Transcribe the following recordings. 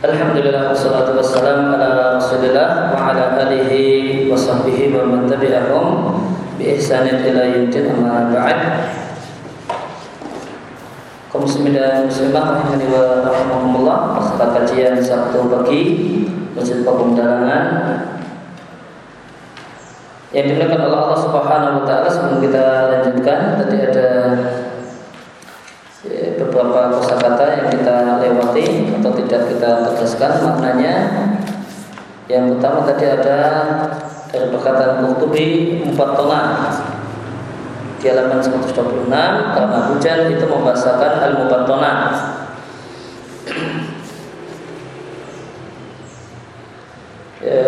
Alhamdulillah wassalatu wassalam ala Rasulillah wa ala alihi wa sahbihi wa man tabi'ahum bi ihsanin ila yaumil amma ba'd. Kaum muslimin dan muslimah rahimani wa rahimakumullah, peserta kajian Sabtu pagi Masjid Pegundangan yang dimuliakan oleh Allah Subhanahu wa taala sebelum kita lanjutkan tadi ada beberapa kosakata yang kita lewati atau tidak kita tegaskan maknanya. Yang pertama tadi ada dari perkataan Qurtubi empat tona di halaman 126 karena hujan itu membahasakan al mubattona ya,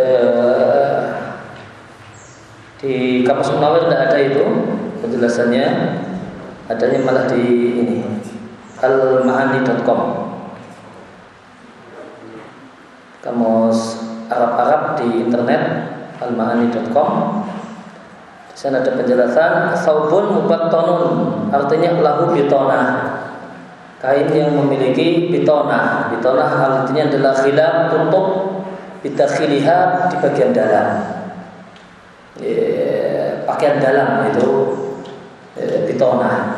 di kamus Munawir tidak ada itu penjelasannya. Adanya malah di ini almaani.com kamus Arab-Arab di internet almaani.com di sana ada penjelasan saubun mubattonun artinya lahu bitona kain yang memiliki bitona bitona artinya adalah khilaf tutup bitakhiliha di bagian dalam. Pakaian dalam itu e, bitona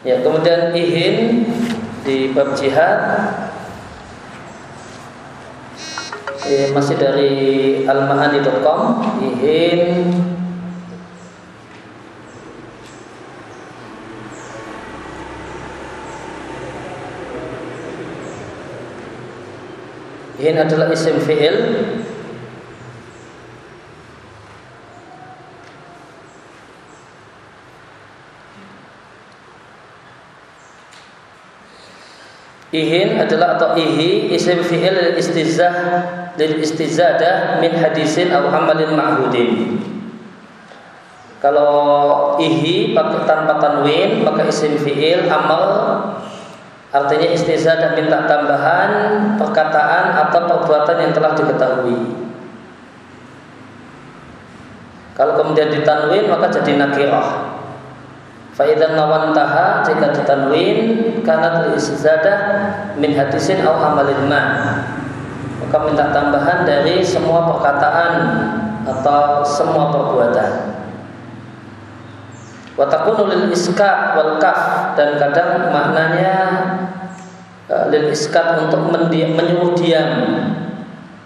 Ya, kemudian ihin di bab jihad. Eh, masih dari almahani.com ihin ihin adalah isim fi'il Ihin adalah atau ihi isim fi'il lil istizah lil istizadah min hadisin atau amalin ma'hudin. Kalau ihi pakai tanpa tanwin maka isim fi'il amal artinya istizadah minta tambahan perkataan atau perbuatan yang telah diketahui. Kalau kemudian ditanwin maka jadi nakirah. Faidan nawantaha jika ditanwin karena istizadah min hadisin au amalin ma maka minta tambahan dari semua perkataan atau semua perbuatan. Watakunu lil iskat wal kaf dan kadang maknanya uh, lil iskat untuk menyuruh diam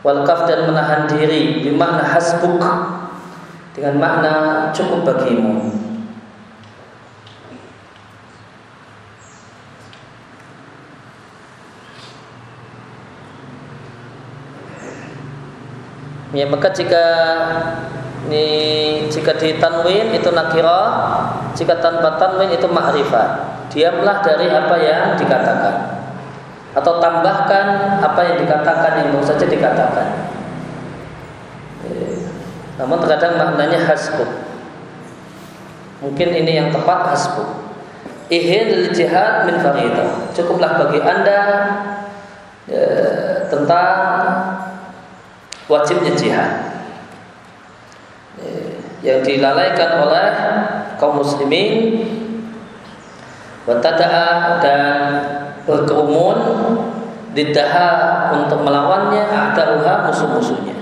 wal kaf dan menahan diri bermakna hasbuk dengan makna cukup bagimu. Ya maka jika ini jika ditanwin itu nakira, jika tanpa tanwin itu ma'rifat. Diamlah dari apa yang dikatakan. Atau tambahkan apa yang dikatakan yang baru saja dikatakan. Namun terkadang maknanya hasbuk. Mungkin ini yang tepat hasbuk. Ihin jihad min faridah. Cukuplah bagi anda ya, tentang wajibnya jihad. Yang dilalaikan oleh kaum muslimin watada'a dan berkerumun didaha untuk melawannya adalah musuh-musuhnya.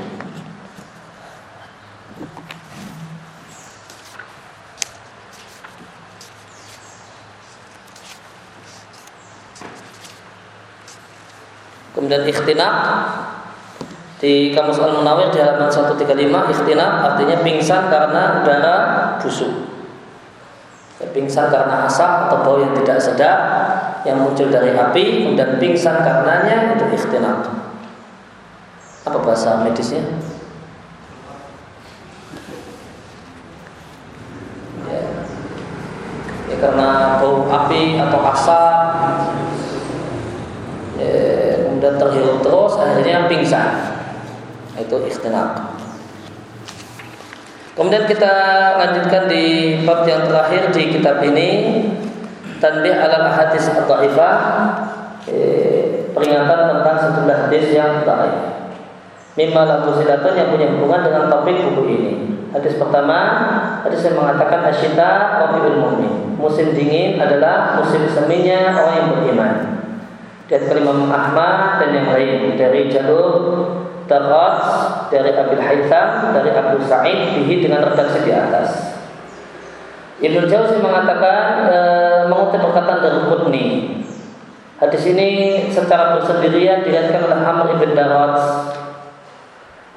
Kemudian ikhtinab di Kamus Al-Munawir di halaman 135 ikhtinab artinya pingsan karena udara busuk. Ya, pingsan karena asap atau bau yang tidak sedap yang muncul dari api dan pingsan karenanya itu ikhtinab. Apa bahasa medisnya? Ya. ya karena bau api atau asap ya, kemudian terhirup terus akhirnya pingsan itu ikhtilaf. Kemudian kita lanjutkan di bab yang terakhir di kitab ini tanbih ala hadis dhaifah eh, peringatan tentang sejumlah hadis yang dhaif. Mimma lahu yang punya hubungan dengan topik buku ini. Hadis pertama, hadis yang mengatakan asyita rabiul mu'min. Musim dingin adalah musim seminya orang yang beriman. Dan Imam Ahmad dan yang lain dari jalur Darat dari Abil Haytham dari Abu Sa'id bihi dengan redaksi di atas. Ibnu Jauzi mengatakan e, mengutip perkataan dari Qutni. Hadis ini secara bersendirian diriatkan oleh Amr ibn Darat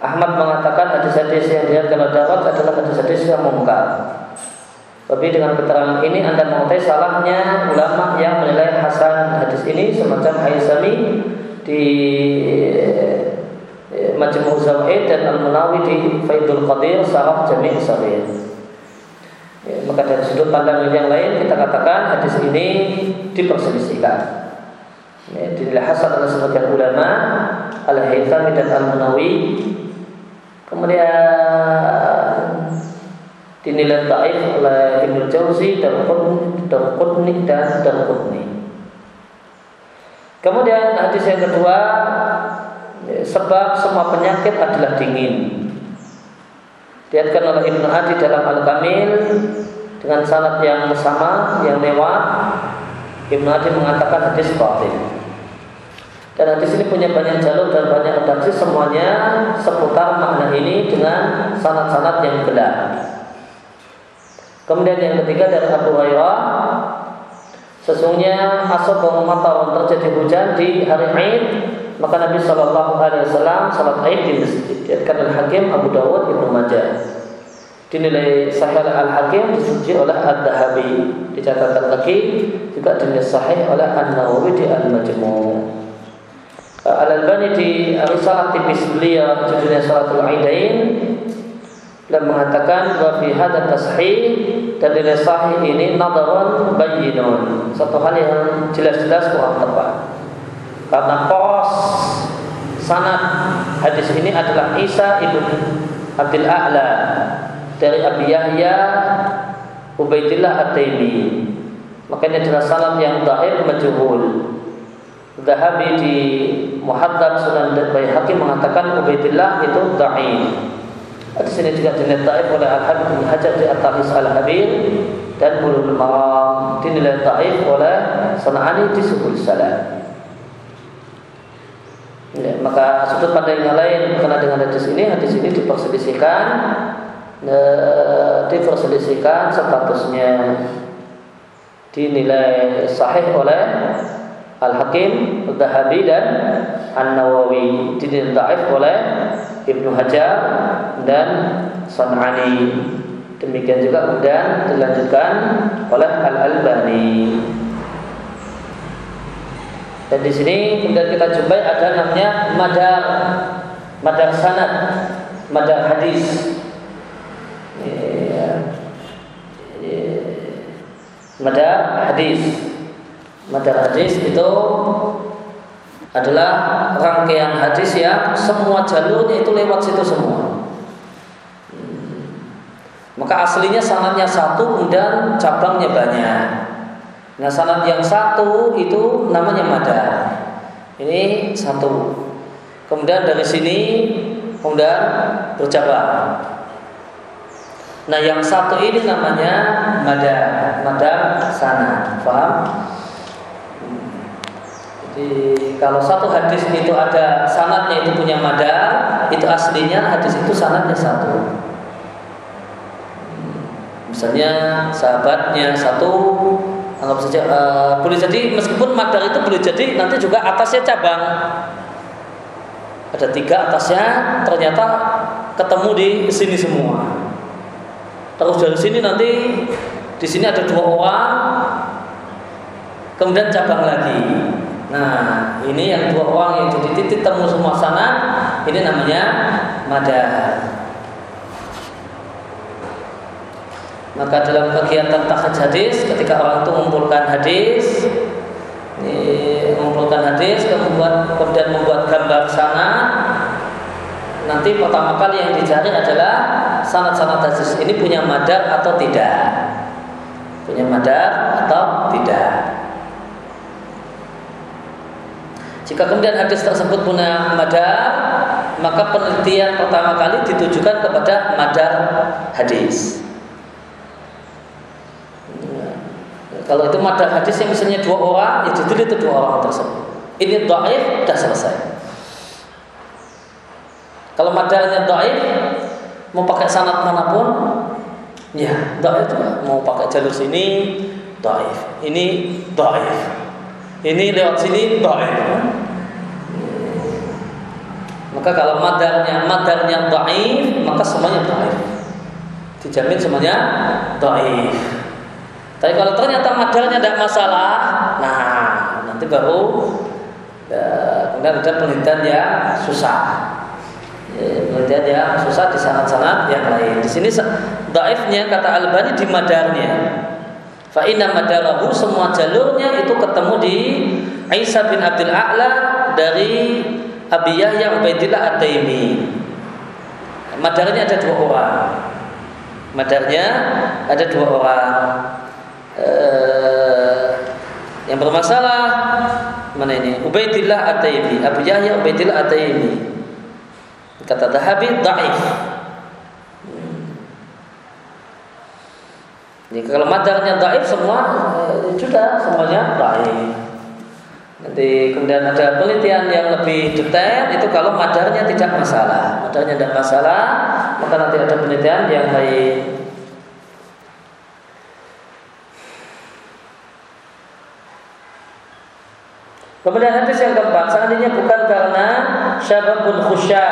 Ahmad mengatakan hadis-hadis yang diriwayatkan oleh Darat adalah hadis-hadis yang mungkar. Tapi dengan keterangan ini Anda mengetahui salahnya ulama yang menilai hasan hadis ini semacam Haisami di Majmu' Zawaid dan Al-Munawi di Faidul Qadir Sarah Jami' Sabir. Ya, maka dari sudut pandang yang lain kita katakan hadis ini diperselisihkan. Ya, dinilai hasan oleh sebagian ulama Al-Haythami dan Al-Munawi Kemudian dinilai taif oleh Ibnu Jauzi dan Qutni dan Qutni. Kemudian hadis yang kedua sebab semua penyakit adalah dingin. Diatkan oleh Ibnu Adi dalam Al-Kamil dengan sanad yang sama yang lewat Ibnu Adi mengatakan hadis batil. Dan hadis ini punya banyak jalur dan banyak redaksi semuanya seputar makna ini dengan sanat-sanat yang gelap. Kemudian yang ketiga dari Abu Hurairah Sesungguhnya asal mata terjadi hujan di hari Aid maka Nabi Shallallahu Alaihi Wasallam salat Aid di masjid. Diatkan Al Hakim Abu Dawud Ibnu Majah. Dinilai Sahih Al Hakim disuci oleh Al Dahabi. Dicatatkan lagi juga dinilai Sahih oleh An Nawawi di Al Majmu'. Al-Albani di risalah tipis beliau judulnya Salatul Aidain dan mengatakan bahwa fi hadha tashih dan nilai sahih ini nadarun bayyinun. Satu hal yang jelas-jelas kurang tepat. Karena pos sanad hadis ini adalah Isa ibn Abdul A'la dari Abi Yahya Ubaidillah At-Taimi. Makanya adalah salam yang dahir majhul. Zahabi di Muhaddad Sunan Baihaqi mengatakan Ubaidillah itu da'if. Di sini juga dinilai da'if oleh Al-Habib Hajar di At-Tahis Al-Habib dan Bulul Maram dinilai da'if oleh Sana'ani di Subul Salam. Ya, maka sudut pandang yang lain berkenaan dengan hadis ini, hadis ini diperselisihkan, e, diperselisihkan statusnya. Dinilai sahih oleh Al-Hakim, Al-Dahabi dan An-Nawawi. Didintaif oleh Ibnu Hajar dan San'ani demikian juga kemudian dilanjutkan oleh Al-Albani dan di sini kemudian kita jumpai ada namanya madar madar sanad madar hadis. Iya. madar hadis Madar hadis itu adalah rangkaian hadis yang semua jalurnya itu lewat situ semua. Maka aslinya sanatnya satu kemudian cabangnya banyak. Nah sanat yang satu itu namanya madar. Ini satu. Kemudian dari sini kemudian bercabang. Nah yang satu ini namanya madar, madar sana, paham? Jadi kalau satu hadis itu ada sanatnya itu punya madar, itu aslinya hadis itu sanatnya satu. Misalnya sahabatnya satu, anggap saja uh, boleh jadi meskipun madar itu boleh jadi nanti juga atasnya cabang. Ada tiga atasnya ternyata ketemu di sini semua. Terus dari sini nanti di sini ada dua orang, kemudian cabang lagi. Nah, ini yang dua uang yang jadi titik temu semua sana, ini namanya madar. Maka dalam kegiatan takhaj hadis, ketika orang itu mengumpulkan hadis, ini, mengumpulkan hadis, kemudian kemudian membuat gambar sana, nanti pertama kali yang dicari adalah sanat-sanat hadis ini punya madar atau tidak, punya madar atau tidak. Jika kemudian hadis tersebut punya madar, maka penelitian pertama kali ditujukan kepada madar hadis. Kalau itu madar hadis yang misalnya dua orang, ya itu dua orang tersebut. Ini doaif, sudah selesai. Kalau madarnya doaif, mau pakai sanat mana pun, ya doaif mau pakai jalur sini, doaif. Ini doaif. Ini lewat sini doaif. Maka kalau madarnya madarnya doaif, maka semuanya doaif. Dijamin semuanya doaif. Tapi kalau ternyata madarnya tidak masalah, nah nanti baru ya, kemudian ada penelitian yang susah. Ya, penelitian susah di sanat-sanat yang lain. Di sini daifnya kata Albani di madarnya. Fa inna madarahu semua jalurnya itu ketemu di Isa bin Abdul A'la dari Abi Yahya Ubaidillah At-Taimi. Madarnya ada dua orang. Madarnya ada dua orang. Eh, yang bermasalah mana ini? Ubaidillah At-Taimi. Abu Yahya Ubaidillah At-Taimi. Kata Dahabi dhaif. Jadi kalau madarnya dhaif semua eh, sudah semuanya dhaif. Nanti kemudian ada penelitian yang lebih detail itu kalau madarnya tidak masalah. Madarnya tidak masalah, maka nanti ada penelitian yang lain. Kemudian hadis yang keempat, seandainya bukan karena syababun khusya,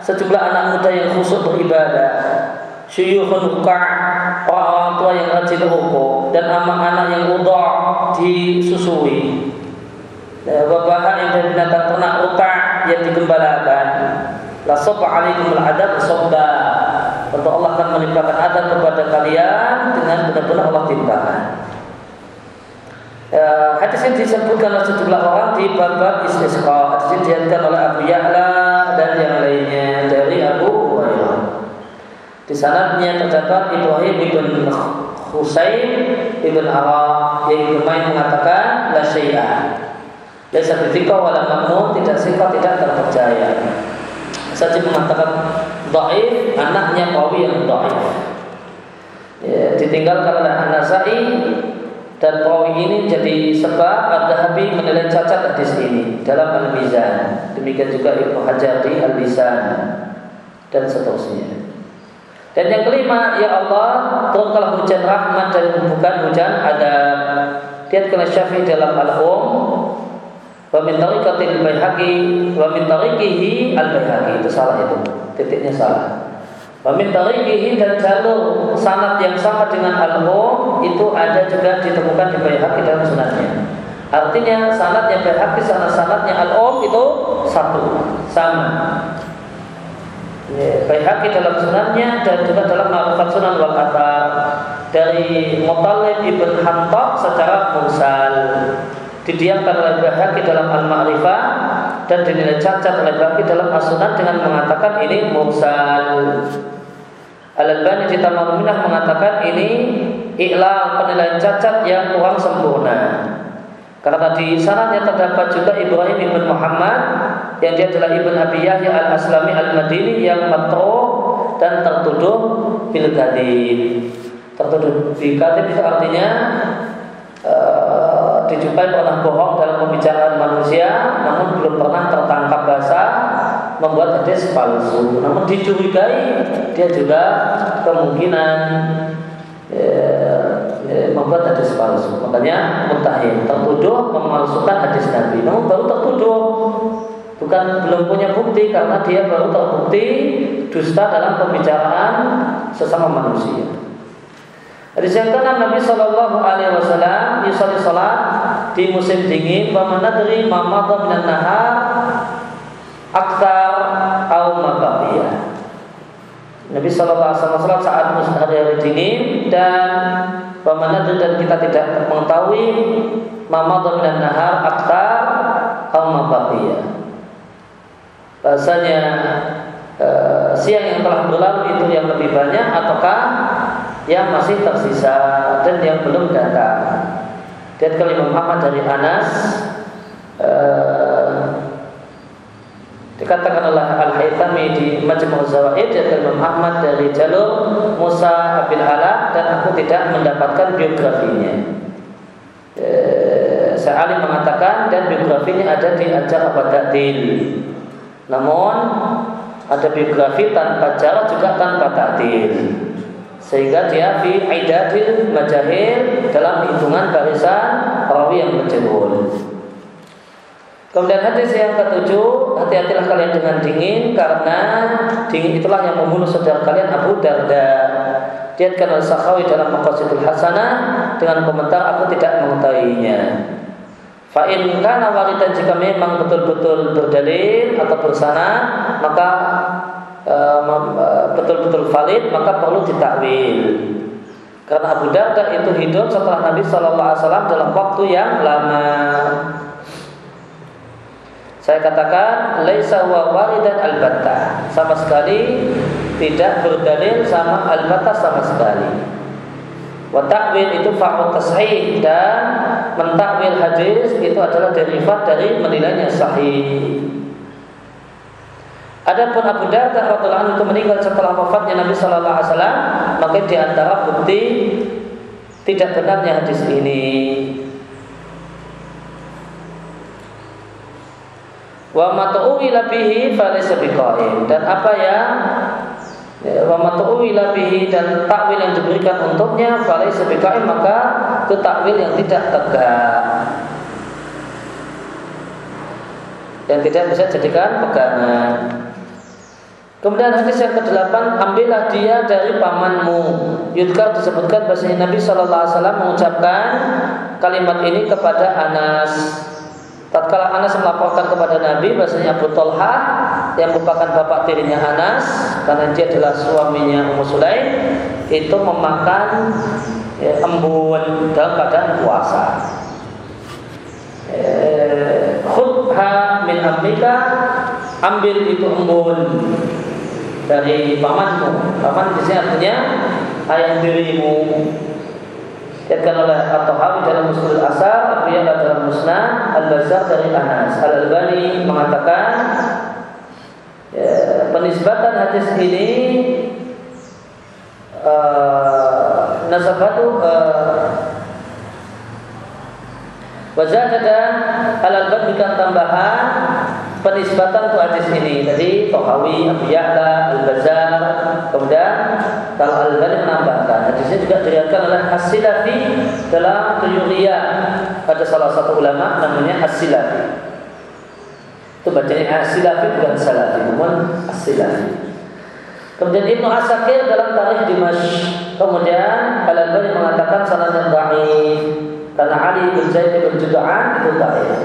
sejumlah anak muda yang khusyuk beribadah, syuyuhun ka' orang tua yang rajin rukuk dan anak-anak yang udah disusui. Wabahan yang dari binatang ternak utak yang digembalakan. La sopa alaikum al-adab sobba Tentu Allah akan menimpakan adab kepada kalian Dengan benar-benar Allah timpakan Uh, hadis ini disebutkan oleh sejumlah orang di bab-bab istisqa. Hadis ini dihadirkan oleh Abu Ya'la sanadnya terdapat Ibrahim ibn Husain ibn Arab yang main mengatakan la syai'ah Laisa bidzika wala makmun tidak sifat tidak terpercaya. Saja mengatakan dhaif anaknya kawi yang dhaif. Ya, ditinggalkan oleh An-Nasai dan perawi ini jadi sebab Ad-Dahabi menilai cacat hadis ini dalam Al-Mizan. Demikian juga Ibnu Hajar di Al-Lisan dan seterusnya. Dan yang kelima, ya Allah, turunkanlah hujan rahmat dan bukan hujan ada. Lihat kalau Syafi'i dalam Al-Um Wa min tariqatil Baihaqi wa min tariqihi al Baihaqi itu salah itu. Titiknya salah. Wa min tariqihi dan jalur sanad yang sama dengan al-Hum itu ada juga ditemukan di Baihaqi dalam sunatnya. Artinya sanad yang Baihaqi sama al-Hum itu satu, sama. Ya, Baihaqi dalam sunatnya dan juga dalam Ma'rifat Sunan wal Athar dari Mutalib ibn Hantab secara mursal didiamkan oleh Bahaki dalam Al-Ma'rifah dan dinilai cacat oleh Bahaki dalam As-Sunan dengan mengatakan ini mursal. Al-Albani di Tamaminah mengatakan ini ikhlas penilaian cacat yang kurang sempurna. Karena di sananya terdapat juga Ibrahim ibn Muhammad yang dia adalah ibn Abi Yahya al-Aslami al-Madini yang matro dan tertuduh bil Tertuduh bil itu artinya uh, dijumpai pernah bohong dalam pembicaraan manusia, namun belum pernah tertangkap basah membuat hadis palsu. Namun dicurigai dia juga kemungkinan ya, ya, membuat hadis palsu. Makanya mutahin tertuduh memalsukan hadis Nabi. Namun baru tertuduh bukan belum punya bukti karena dia baru terbukti dusta dalam pembicaraan sesama manusia. Hadis yang keenam Nabi Shallallahu Alaihi Wasallam yusalli salat di musim dingin. Pamanadri mamadu minan nahar aktar au mababiyah. Nabi Shallallahu Alaihi Wasallam saat musim hari-hari dingin dan pamanadri dan kita tidak mengetahui mamadu minan nahar aktar au mababiyah. Bahasanya uh, siang yang telah berlalu itu yang lebih banyak ataukah yang masih tersisa dan yang belum datang. Dan kalau Imam Ahmad dari Anas uh, Dikatakan oleh Al-Haythami di Majmu' Zawaid dari Imam Ahmad dari jalur Musa bin Ala dan aku tidak mendapatkan biografinya. E, saya alim mengatakan dan biografinya ada di Ajar Abadadil. Namun ada biografi tanpa cara juga tanpa takdir. Sehingga dia fi aidadil majahil dalam hitungan barisan rawi yang majhul. Kemudian hadis yang ketujuh, hati-hatilah kalian dengan dingin karena dingin itulah yang membunuh saudara kalian Abu Darda. Diatkan oleh Sakhawi dalam Maqasidul Hasanah dengan komentar aku tidak mengetahuinya. Fa'in kana waridan jika memang betul-betul berdalil atau bersana maka e, e, betul-betul valid maka perlu ditakwil. Karena Abu Darda itu hidup setelah Nabi Shallallahu Alaihi Wasallam dalam waktu yang lama. Saya katakan laisa wa waridan albatta. Sama sekali tidak berdalil sama albatta sama sekali. Wa ta'wil itu fa'u tashih dan mentakwil hadis itu adalah derivat dari menilainya sahih. Adapun Abu Darda radhiyallahu anhu itu meninggal setelah wafatnya Nabi sallallahu alaihi wasallam, maka di antara bukti tidak benarnya hadis ini. wa matu'ila bihi falaysa biqaim dan apa yang ya, wa bihi dan takwil yang diberikan untuknya falaysa biqaim maka itu takwil yang tidak tegak. Yang tidak bisa jadikan pegangan. Kemudian hadis yang ke-8 Ambillah dia dari pamanmu. Yudkar disebutkan bahasanya Nabi SAW mengucapkan kalimat ini kepada Anas. Tatkala Anas melaporkan kepada Nabi bahasanya Abu Talha yang merupakan bapak tirinya Anas karena dia adalah suaminya Ummu Sulaim itu memakan ya, embun dalam keadaan puasa. Eh, khudha min amrika ambil itu embun dari pamanmu. Paman di sini artinya ayah dirimu Dikatakan oleh At-Tahawi dalam Musul Asar, Abu dalam Musnad, Al-Bazar dari Anas. Al-Albani mengatakan ya, penisbatan hadis ini uh, nasabatu uh, dan Al-Albani tambahan penisbatan untuk hadis ini. Tadi Tohawi, Abu Ya'la, Al-Bazar, kemudian kalau Al-Albani menambahkan hadisnya juga diriwayatkan oleh As-Silafi dalam Tuyuriyah. Ada salah satu ulama namanya As-Silafi. Itu bacanya As-Silafi bukan Salafi, namun As-Silafi. Kemudian Ibnu Asakir dalam tarikh Dimash. Kemudian Al-Albani mengatakan sanadnya dhaif karena Ali bin Zaid bin Juda'an itu dhaif.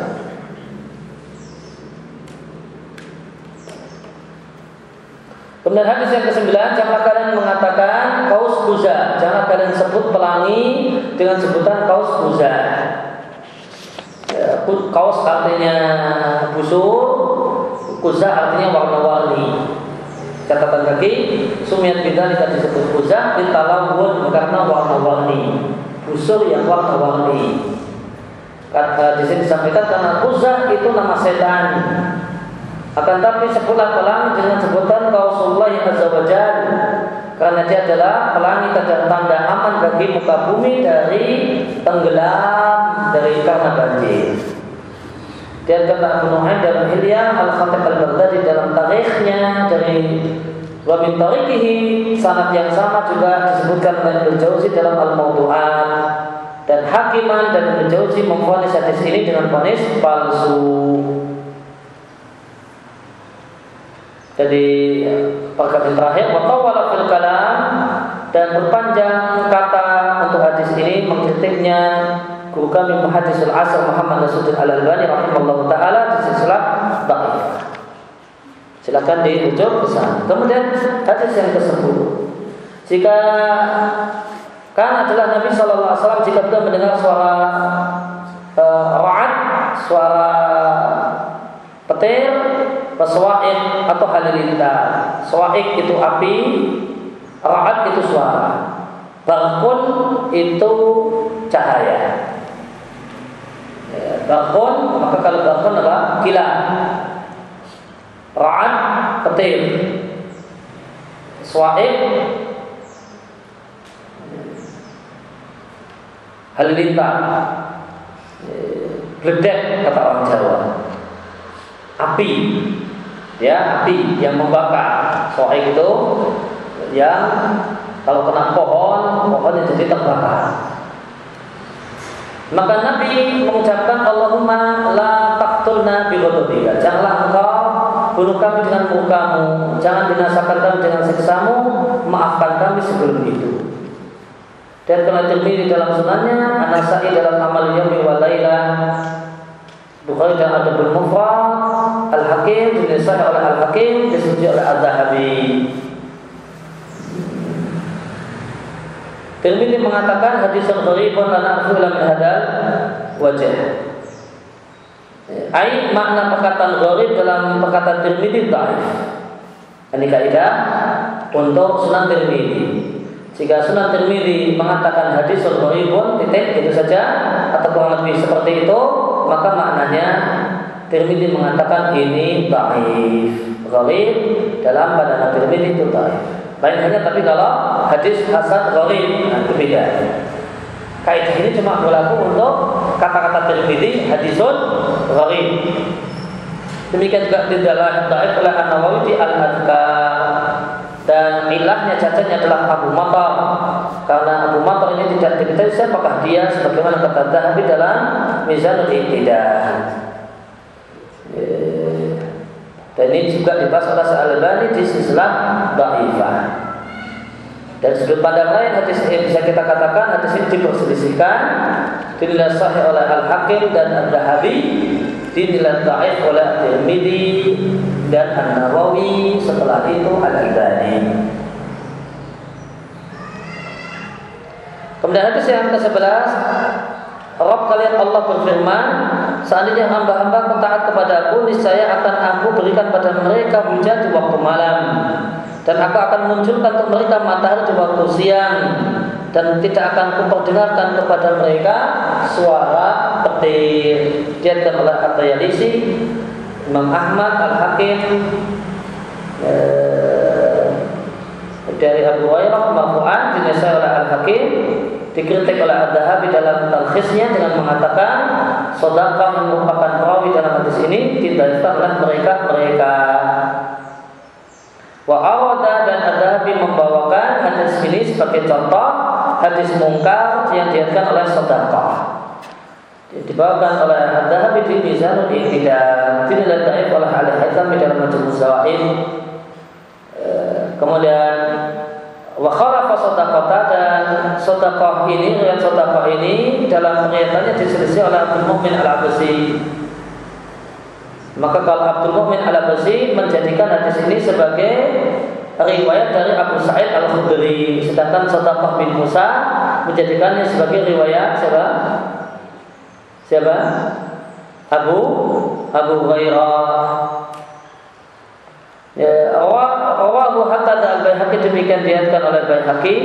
Kemudian hadis yang ke-9 Jangan kalian mengatakan kaus kuza Jangan kalian sebut pelangi Dengan sebutan kaus kuza Kaus artinya busuk Kuza artinya warna-warni. Catatan kaki Sumiat bidang kita disebut kuza Ditalawun karena warna-warni. Busur yang warna-warni. Kata di sini disampaikan karena kuza itu nama setan. Akan tapi sebulan pelangi dengan sebutan Rasulullah Azza wa adalah pelangi tanda aman bagi muka bumi dari tenggelam dari karena banjir. Dan kata Abu dalam Hilya Al-Khatib Al-Baghdadi dalam tarikhnya dari Wa min sanad yang sama juga disebutkan oleh Ibnu Jauzi dalam Al-Mawdu'at dan Hakiman dan Ibnu Jauzi hadis ini dengan fonis palsu. Jadi perkataan terakhir watawala fil kalam dan berpanjang kata untuk hadis ini mengkritiknya guru kami muhadisul asr Muhammad Nasruddin Al Albani rahimahullah taala di silsilah. Silakan dirujuk ke sana. Kemudian hadis yang ke-10. Jika kan adalah Nabi Shallallahu Alaihi Wasallam jika beliau mendengar suara uh, ra'ad, suara petir Waswa'id atau halilintar Swa'id itu api Ra'ad itu suara Barkun itu cahaya ya, Barkun Maka kalau barkun apa? Kilat Ra'ad petir. Suaib halilintar. Ledek kata orang Jawa. Api. Ya, api yang membakar. Suaib itu yang kalau kena pohon, pohonnya jadi terbakar. Maka Nabi mengucapkan Allahumma la taqtulna bi Janganlah engkau bunuh kami dengan murkamu, jangan binasakan kami dengan siksamu, maafkan kami sebelum itu. Dan telah di dalam sunannya, Anasai dalam amal yami wa layla, Bukhari dan Adabul Mufrad, Al-Hakim, dinisah oleh Al-Hakim, disebut oleh Al-Zahabi. Tirmidzi mengatakan hadis gharibun la na'fu ila min hadal wajah. Ai makna perkataan gharib dalam perkataan Tirmidzi dhaif. Ini kaidah untuk Sunan Tirmidzi. Jika Sunan Tirmidzi mengatakan hadis gharibun titik itu saja atau kurang lebih seperti itu, maka maknanya Tirmidzi mengatakan ini dhaif. Gharib dalam badan Tirmidzi itu dhaif. Lain hanya tapi kalau hadis hasan gharib nah, itu beda. Ini cuma berlaku untuk kata-kata Tirmidzi hadisun gharib. Demikian juga tidaklah dhaif oleh An-Nawawi di Al-Adkar dan ilahnya cacatnya adalah Abu Matar karena Abu Matar ini tidak diketahui siapakah dia sebagaimana kata Zahabi dalam Mizanul Iqtidah. Dan ini juga dibahas oleh Al-Albani di silsilah Da'ifah. Dan sudut pandang lain hadis ini bisa kita katakan hadis ini diperselisihkan dinilai sahih oleh Al-Hakim dan Al-Dahabi dinilai dhaif oleh Tirmidzi dan An-Nawawi setelah itu Al-Albani. Kemudian hadis yang ke-11 Rabb kalian Allah berfirman Seandainya hamba-hamba taat kepada aku, niscaya akan aku berikan pada mereka hujan di waktu malam. Dan aku akan munculkan untuk mereka matahari di waktu siang dan tidak akan kuperdengarkan kepada mereka suara petir. Dia oleh At-Tayalisi, Imam Ahmad Al-Hakim eh, dari Abu oleh Al-Hakim dikritik oleh Ad-Dahabi dalam talkhisnya dengan mengatakan yang merupakan perawi dalam hadis ini didasarkan oleh mereka-mereka. Wa awada dan Adabi membawakan hadis ini sebagai contoh hadis mungkar yang diatkan oleh sedekah. Dibawakan oleh Adabi di Mizanul Iqtida, dinilai daif oleh Al Haytham dalam Majmu' Zawaid. Eh, kemudian wa khalafa dan sedekah ini riwayat sedekah ini dalam riwayatannya diselisih oleh Abdul Mukmin Al-Abasi maka kalau Abdul Mukmin Al-Abasi menjadikan hadis ini sebagai riwayat dari Abu Sa'id Al-Khudri sedangkan sedekah bin Musa menjadikannya sebagai riwayat siapa? siapa? Abu Abu Hurairah Ya, rawahu hatta al Baihaqi demikian diatkan oleh Baihaqi.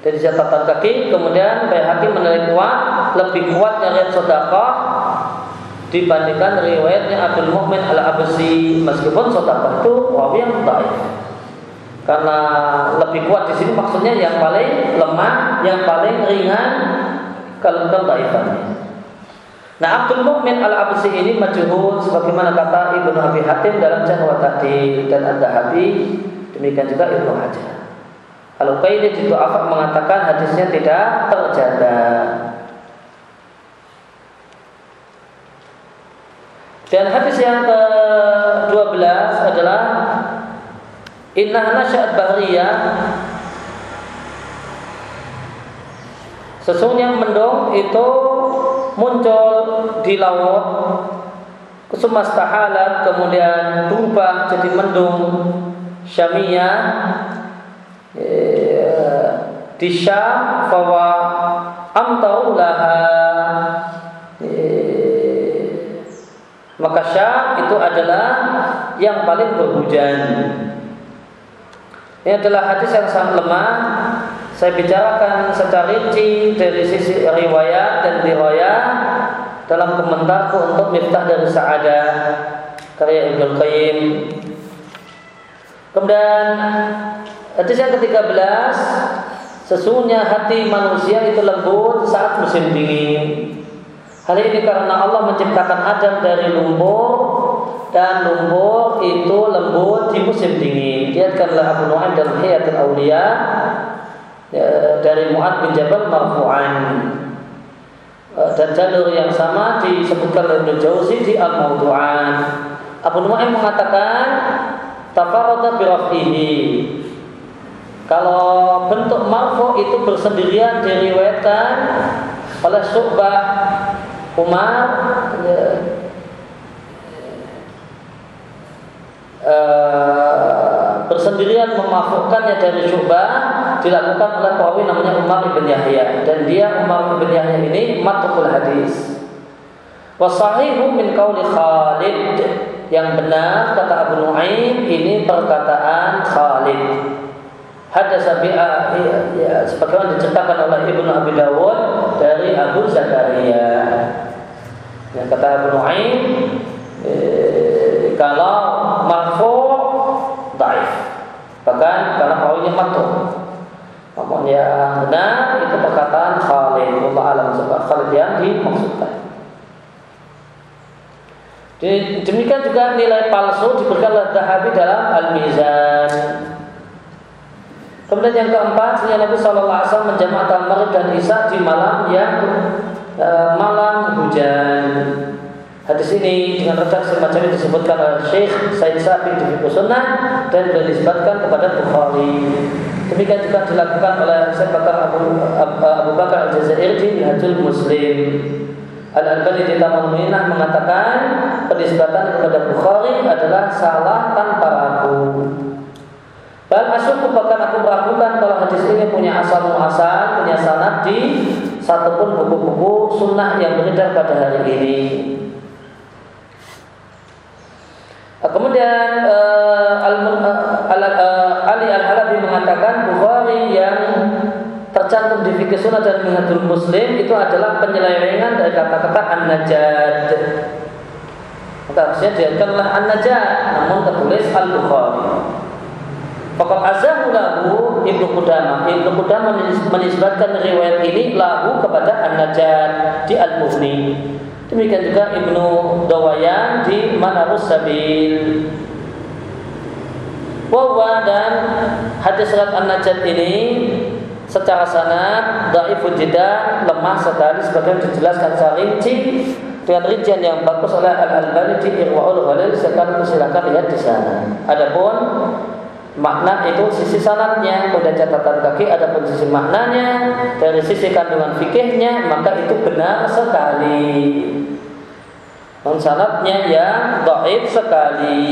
Dari catatan kaki kemudian Baihaqi menilai kuat lebih kuat riwayat sedekah dibandingkan riwayatnya Abdul Mukmin al Abasi meskipun sedekah itu rawi yang baik. Karena lebih kuat di sini maksudnya yang paling lemah yang paling ringan kalau kebaikannya. Nah Abdul Mukmin al Absi ini majhul sebagaimana kata Ibnu Abi Hatim dalam Jarh Tadi dan Ad-Dahabi demikian juga Ibnu Hajar. Kalau Qaidi itu apa mengatakan hadisnya tidak terjaga. Dan hadis yang ke-12 adalah Inna nasya'at bahriyah Sesungguhnya mendung itu muncul di laut kesumastahalat kemudian berubah jadi mendung syamiyah eh, di Syam bahwa amtaulaha eh, maka Syam itu adalah yang paling berhujan. Ini adalah hadis yang sangat lemah saya bicarakan secara rinci dari sisi riwayat dan riwayat dalam komentarku untuk Miftah dari Sa'adah karya Ibnu Qayyim. Kemudian hadis yang ke-13 sesungguhnya hati manusia itu lembut saat musim dingin. Hal ini karena Allah menciptakan Adam dari lumpur dan lumpur itu lembut di musim dingin. Lihatkanlah Abu Nu'aim dalam Hayatul Aulia dari Mu'ad bin Jabal marfu'an. Eh, dan jalur yang sama disebutkan oleh Ibnu Jauzi di Al-Mawdu'an. Abu Nu'aim mengatakan tafarrada bi Kalau bentuk marfu itu bersendirian diriwayatkan oleh Subah Umar ya, uh, bersendirian memafukkannya dari Syubah dilakukan oleh perawi namanya Umar bin Yahya dan dia Umar bin Yahya ini matukul hadis. Wasahihu min kauli Khalid yang benar kata Abu Nuaim ini perkataan Khalid. Hadasa bi'a ya, sebagaimana diceritakan oleh Ibnu Abi Dawud dari Abu Zakaria. Yang kata Abu Nuaim eh, kalau marfu daif. Bahkan kalau perawinya matu. Yang benar itu perkataan Khalid. Allah alam sebab Khalid yang dimaksudkan. Demikian juga nilai palsu diberikan oleh Dahabi dalam Al-Mizan. Kemudian yang keempat, Nabi Shallallahu Alaihi Wasallam menjamakan Maghrib dan Isya di malam yang e, malam hujan. Hadis ini dengan redaksi semacam ini disebutkan oleh Syekh Said Sabi di Sunnah dan disebutkan kepada Bukhari. Demikian juga dilakukan oleh Syekh Bakar Abu, Abu Bakar Al-Jazair di Hajjul Muslim. Al-Albani di Taman Minah mengatakan penisbatan kepada Bukhari adalah salah tanpa ragu. Bal asyuku bahkan aku meragukan kalau hadis ini punya asal muasal, punya sanad di satupun buku-buku sunnah yang beredar pada hari ini. Uh, kemudian fikih sunnah dan mengatur muslim itu adalah penyelewengan dari kata-kata an-najad. Maka harusnya diartikanlah an-najad, namun tertulis al-Bukhari. Pokok azahu lahu Ibnu Qudamah. Ibnu Qudamah menisbatkan riwayat ini lahu kepada An-Najjar di Al-Mughni. Demikian juga Ibnu Dawayan di Manarus Sabil. Wawa dan hadis surat An-Najjar ini secara sanad dhaifun jiddan lemah sekali sebagian dijelaskan secara rinci. Dengan rincian yang bagus oleh Al Albani di Irwaul Ghalil sekarang silakan lihat di sana. Adapun makna itu sisi sanatnya pada catatan kaki ada pun sisi maknanya dari sisi kandungan fikihnya maka itu benar sekali. Non sanatnya yang doib sekali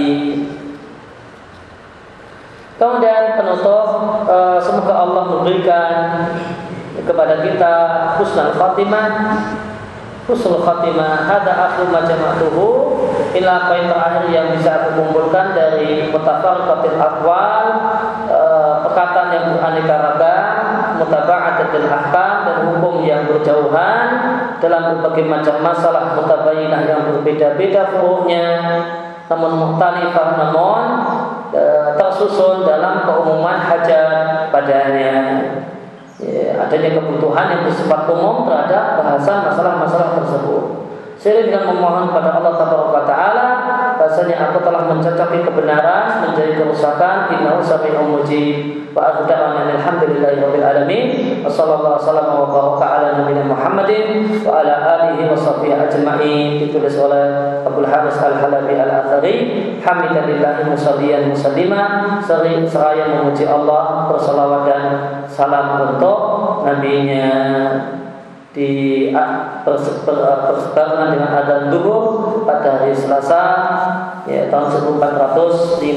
kemudian penutup eh, semoga Allah memberikan kepada kita husnul khatimah. Husnul khatimah ada aku majamatuhu inilah poin terakhir yang bisa aku kumpulkan dari mutafarqatil aqwal e, perkataan yang beraneka ragam mutaba'atatil ahkam dan hukum yang berjauhan dalam berbagai macam masalah mutabayinah yang berbeda-beda furu'nya namun muhtalifah namun tersusun dalam keumuman hajat padanya ya, adanya kebutuhan yang bersifat umum terhadap bahasan masalah-masalah tersebut. Seiring dengan memohon kepada Allah Taala, bahasanya aku telah mencocoki kebenaran menjadi kerusakan. Innahu sami'un mujib. Wa aku alhamdulillahi rabbil alamin. Wa sallallahu wasallam wa ala Muhammadin wa ala alihi wa sahbihi ajma'in. Ditulis oleh Abdul Haris Al-Halabi Al-Athari. Hamidanillahi musalliyan musallima. Seraya memuji Allah bersalawat dan salam untuk nabinya di bersebarengan dengan adzan duhur pada hari Selasa ya, tahun 1415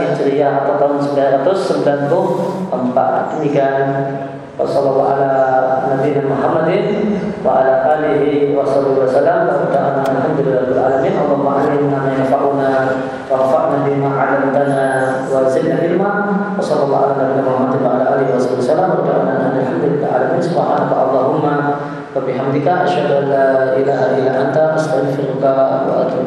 Hijriah atau tahun 994 demikian wassalamualaikum warahmatullahi wabarakatuh alhamdulillah alamin. Allahumma alimna ma yanfa'una warfa'na bima 'allamtana wa zidna ilma. Wa sallallahu ala Muhammad wa ala alihi wa sahbihi wasallam wa ta'ala alhamdulillah alamin. Subhanahu subhanaka allahumma wa bihamdika. Asyadu an la ilaha ila anta. Astaghfiruka wa atubu